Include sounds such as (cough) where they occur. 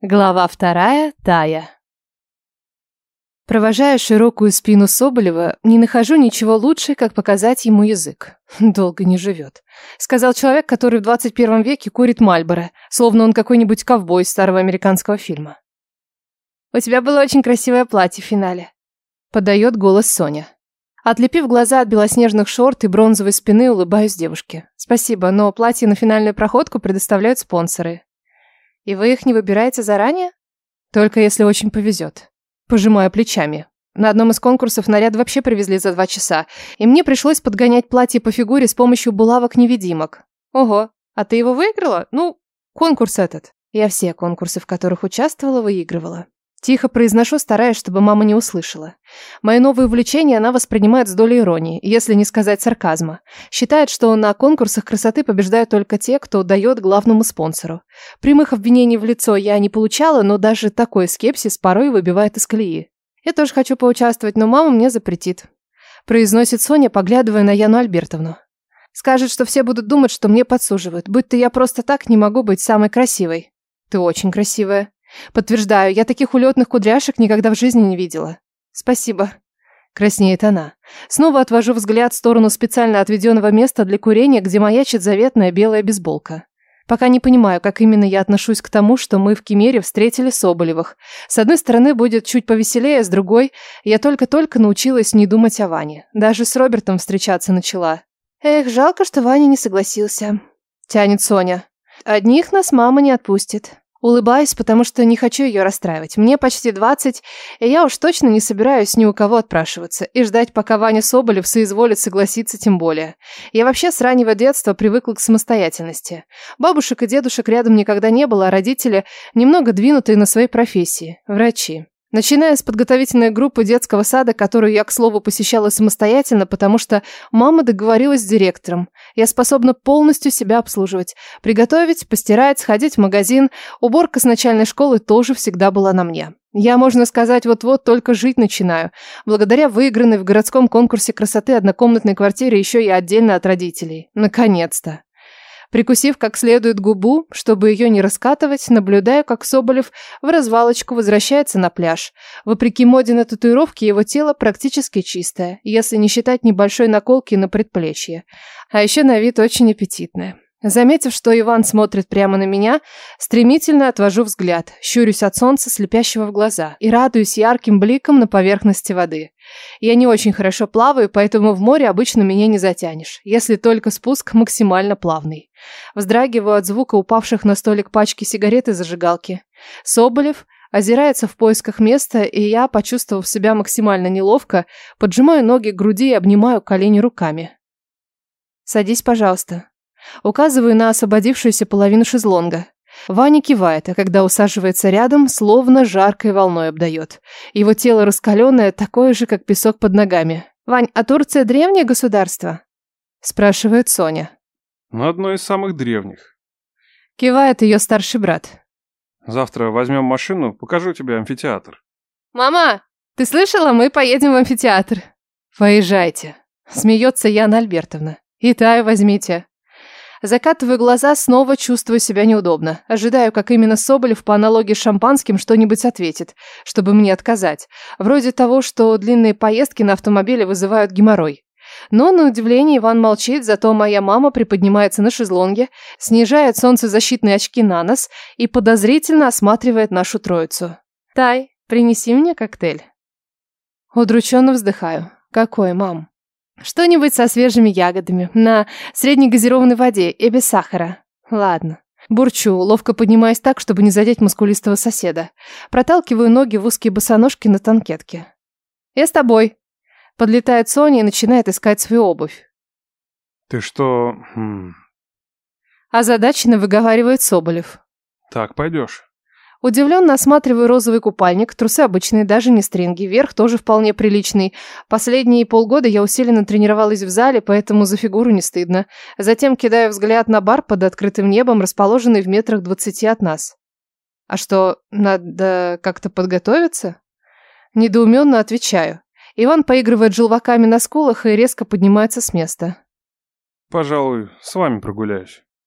Глава вторая. Тая. Провожая широкую спину Соболева, не нахожу ничего лучше, как показать ему язык. (laughs) Долго не живет. Сказал человек, который в 21 веке курит Мальборо, словно он какой-нибудь ковбой из старого американского фильма. «У тебя было очень красивое платье в финале», — подает голос Соня. Отлепив глаза от белоснежных шорт и бронзовой спины, улыбаюсь девушке. «Спасибо, но платье на финальную проходку предоставляют спонсоры. И вы их не выбираете заранее? Только если очень повезет. Пожимаю плечами. На одном из конкурсов наряд вообще привезли за два часа, и мне пришлось подгонять платье по фигуре с помощью булавок-невидимок. Ого, а ты его выиграла? Ну, конкурс этот. Я все конкурсы, в которых участвовала, выигрывала. Тихо произношу, стараясь, чтобы мама не услышала. Мое новое увлечение она воспринимает с долей иронии, если не сказать сарказма. Считает, что на конкурсах красоты побеждают только те, кто дает главному спонсору. Прямых обвинений в лицо я не получала, но даже такой скепсис порой выбивает из колеи. Я тоже хочу поучаствовать, но мама мне запретит. Произносит Соня, поглядывая на Яну Альбертовну. Скажет, что все будут думать, что мне подсуживают, будто я просто так не могу быть самой красивой. Ты очень красивая. Подтверждаю, я таких улетных кудряшек никогда в жизни не видела. Спасибо. Краснеет она. Снова отвожу взгляд в сторону специально отведенного места для курения, где маячит заветная белая бейсболка. Пока не понимаю, как именно я отношусь к тому, что мы в Кемере встретили Соболевых. С одной стороны, будет чуть повеселее, с другой, я только-только научилась не думать о Ване. Даже с Робертом встречаться начала. Эх, жалко, что Ваня не согласился. Тянет Соня. Одних нас мама не отпустит. Улыбаюсь, потому что не хочу ее расстраивать. Мне почти 20, и я уж точно не собираюсь ни у кого отпрашиваться. И ждать, пока Ваня Соболев соизволит согласиться тем более. Я вообще с раннего детства привыкла к самостоятельности. Бабушек и дедушек рядом никогда не было, а родители немного двинутые на своей профессии – врачи. Начиная с подготовительной группы детского сада, которую я, к слову, посещала самостоятельно, потому что мама договорилась с директором. Я способна полностью себя обслуживать. Приготовить, постирать, сходить в магазин. Уборка с начальной школы тоже всегда была на мне. Я, можно сказать, вот-вот только жить начинаю. Благодаря выигранной в городском конкурсе красоты однокомнатной квартире еще и отдельно от родителей. Наконец-то. Прикусив как следует губу, чтобы ее не раскатывать, наблюдая, как Соболев в развалочку возвращается на пляж. Вопреки моде на татуировки, его тело практически чистое, если не считать небольшой наколки на предплечье. А еще на вид очень аппетитное. Заметив, что Иван смотрит прямо на меня, стремительно отвожу взгляд, щурюсь от солнца, слепящего в глаза, и радуюсь ярким бликом на поверхности воды. Я не очень хорошо плаваю, поэтому в море обычно меня не затянешь, если только спуск максимально плавный. Вздрагиваю от звука упавших на столик пачки сигарет и зажигалки. Соболев озирается в поисках места, и я, почувствовав себя максимально неловко, поджимаю ноги к груди и обнимаю колени руками. «Садись, пожалуйста», Указываю на освободившуюся половину шезлонга. Ваня кивает, а когда усаживается рядом, словно жаркой волной обдает. Его тело раскаленное, такое же, как песок под ногами. «Вань, а Турция древнее государство?» Спрашивает Соня. Ну, одно из самых древних. Кивает ее старший брат. Завтра возьмем машину, покажу тебе амфитеатр. «Мама, ты слышала? Мы поедем в амфитеатр». «Поезжайте», — смеется Яна Альбертовна. «И Таю возьмите. Закатываю глаза, снова чувствую себя неудобно. Ожидаю, как именно Соболев по аналогии с шампанским что-нибудь ответит, чтобы мне отказать. Вроде того, что длинные поездки на автомобиле вызывают геморрой. Но, на удивление, Иван молчит, зато моя мама приподнимается на шезлонге, снижает солнцезащитные очки на нос и подозрительно осматривает нашу троицу. «Тай, принеси мне коктейль». Удрученно вздыхаю. «Какой, мам?» Что-нибудь со свежими ягодами, на среднегазированной воде и без сахара. Ладно. Бурчу, ловко поднимаясь так, чтобы не задеть мускулистого соседа. Проталкиваю ноги в узкие босоножки на танкетке. «Я с тобой». Подлетает Соня и начинает искать свою обувь. «Ты что...» хм... Озадаченно выговаривает Соболев. «Так пойдешь». Удивленно осматриваю розовый купальник, трусы обычные, даже не стринги, верх тоже вполне приличный. Последние полгода я усиленно тренировалась в зале, поэтому за фигуру не стыдно. Затем кидаю взгляд на бар под открытым небом, расположенный в метрах двадцати от нас. А что, надо как-то подготовиться? Недоуменно отвечаю. Иван поигрывает желваками на скулах и резко поднимается с места. Пожалуй, с вами прогуляюсь.